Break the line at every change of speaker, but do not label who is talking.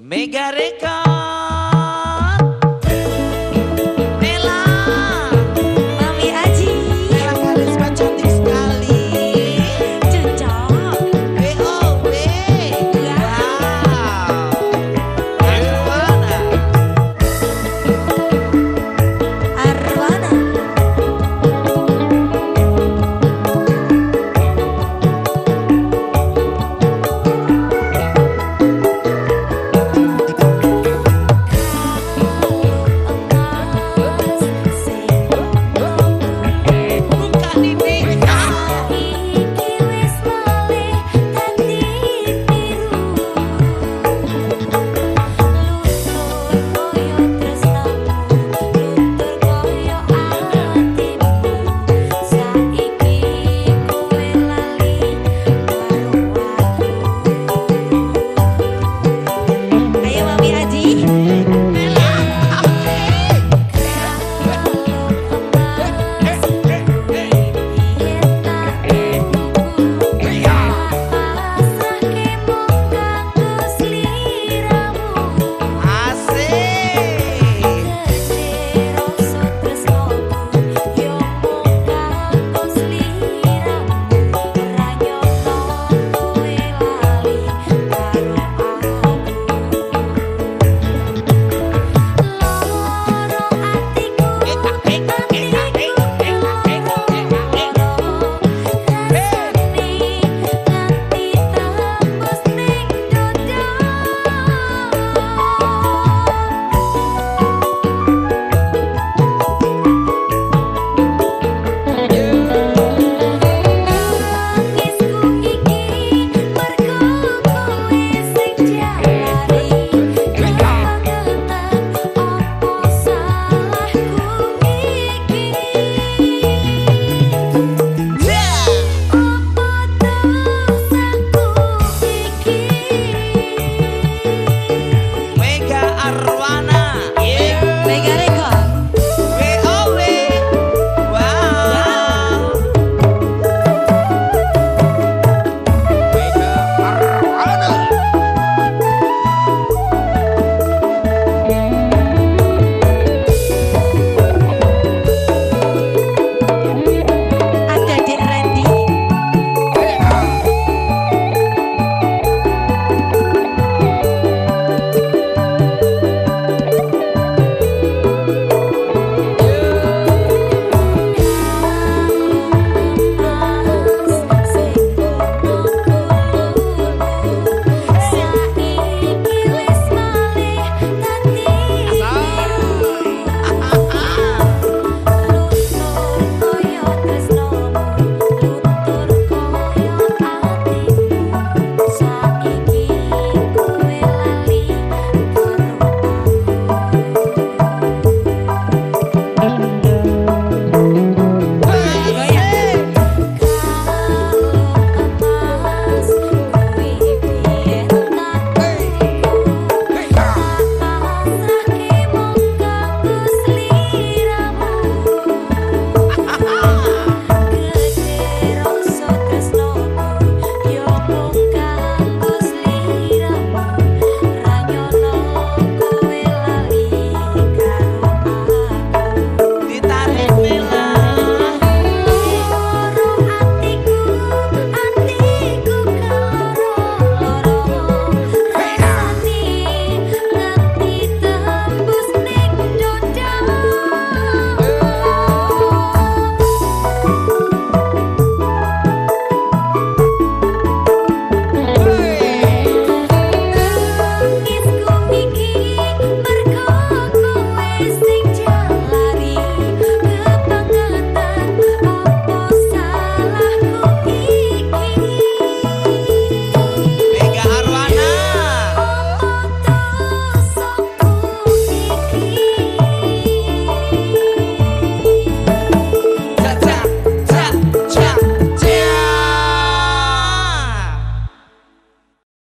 Mega
Oh.